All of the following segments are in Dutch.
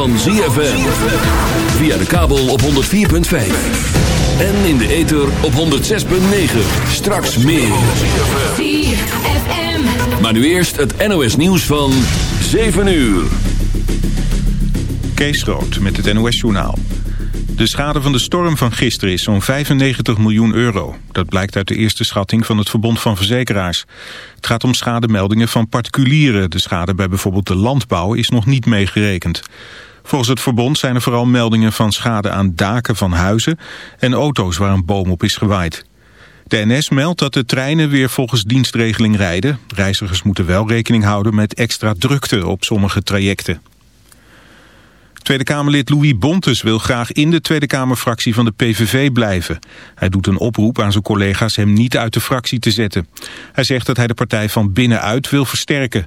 van ZFM. Via de kabel op 104.5. En in de ether op 106.9. Straks meer. Maar nu eerst het NOS nieuws van 7 uur. Kees Groot met het NOS-journaal. De schade van de storm van gisteren is zo'n 95 miljoen euro. Dat blijkt uit de eerste schatting van het Verbond van Verzekeraars. Het gaat om schademeldingen van particulieren. De schade bij bijvoorbeeld de landbouw is nog niet meegerekend. Volgens het verbond zijn er vooral meldingen van schade aan daken van huizen... en auto's waar een boom op is gewaaid. De NS meldt dat de treinen weer volgens dienstregeling rijden. Reizigers moeten wel rekening houden met extra drukte op sommige trajecten. Tweede Kamerlid Louis Bontes wil graag in de Tweede Kamerfractie van de PVV blijven. Hij doet een oproep aan zijn collega's hem niet uit de fractie te zetten. Hij zegt dat hij de partij van binnenuit wil versterken.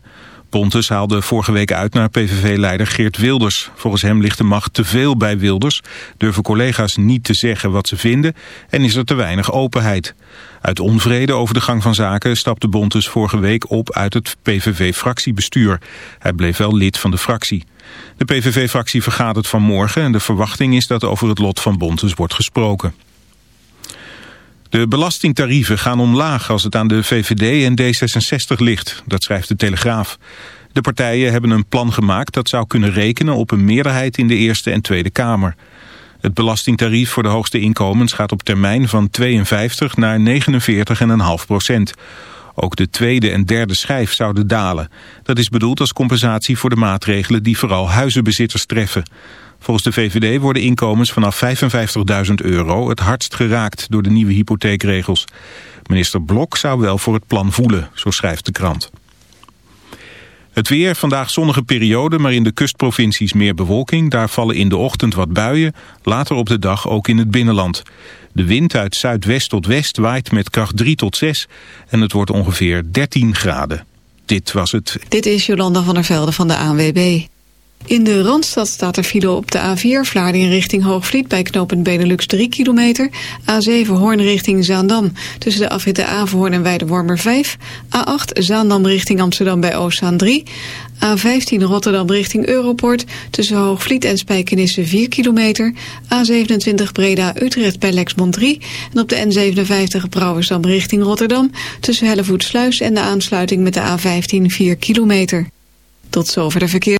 Bontes haalde vorige week uit naar PVV-leider Geert Wilders. Volgens hem ligt de macht te veel bij Wilders, durven collega's niet te zeggen wat ze vinden en is er te weinig openheid. Uit onvrede over de gang van zaken stapte Bontes vorige week op uit het PVV-fractiebestuur. Hij bleef wel lid van de fractie. De PVV-fractie vergadert vanmorgen en de verwachting is dat over het lot van Bontes wordt gesproken. De belastingtarieven gaan omlaag als het aan de VVD en D66 ligt, dat schrijft de Telegraaf. De partijen hebben een plan gemaakt dat zou kunnen rekenen op een meerderheid in de Eerste en Tweede Kamer. Het belastingtarief voor de hoogste inkomens gaat op termijn van 52 naar 49,5 procent. Ook de tweede en derde schijf zouden dalen. Dat is bedoeld als compensatie voor de maatregelen die vooral huizenbezitters treffen. Volgens de VVD worden inkomens vanaf 55.000 euro het hardst geraakt door de nieuwe hypotheekregels. Minister Blok zou wel voor het plan voelen, zo schrijft de krant. Het weer, vandaag zonnige periode, maar in de kustprovincies meer bewolking. Daar vallen in de ochtend wat buien, later op de dag ook in het binnenland. De wind uit zuidwest tot west waait met kracht 3 tot 6 en het wordt ongeveer 13 graden. Dit was het. Dit is Jolanda van der Velde van de ANWB. In de Randstad staat er file op de A4 Vlaardingen richting Hoogvliet bij knooppunt Benelux 3 kilometer. A7 Hoorn richting Zaandam tussen de afritten Averhoorn en Weidewormer 5. A8 Zaandam richting Amsterdam bij Oostzaan 3. A15 Rotterdam richting Europort tussen Hoogvliet en Spijkenisse 4 kilometer. A27 Breda Utrecht bij Lexmond 3. En op de N57 Brouwersdam richting Rotterdam tussen Hellevoetsluis en de aansluiting met de A15 4 kilometer. Tot zover de verkeer.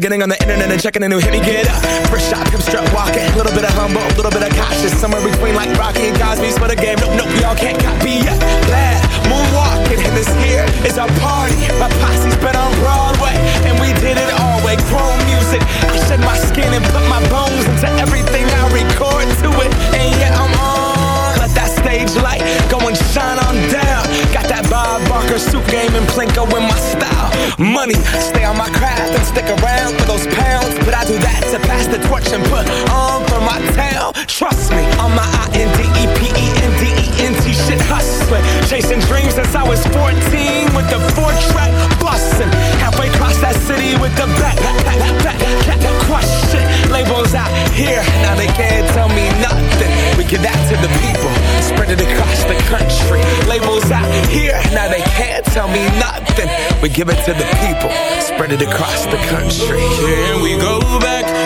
getting on the internet and checking a new hit me get up. We give it to the people, spread it across the country. Can we go back?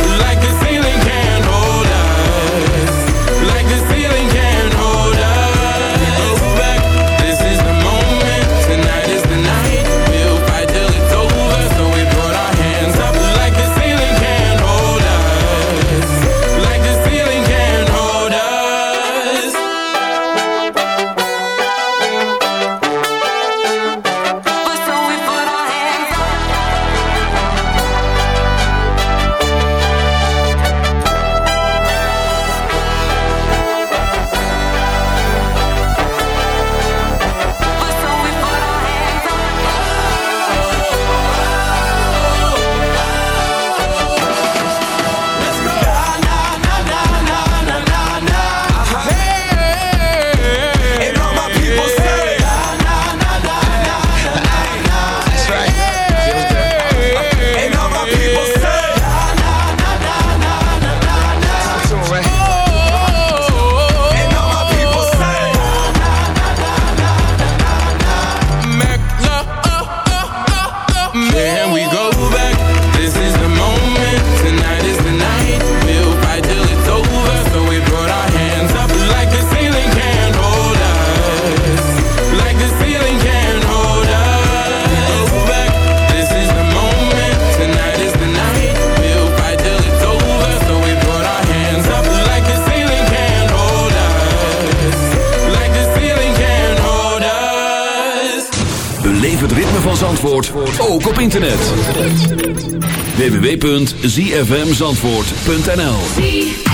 www.zfmzandvoort.nl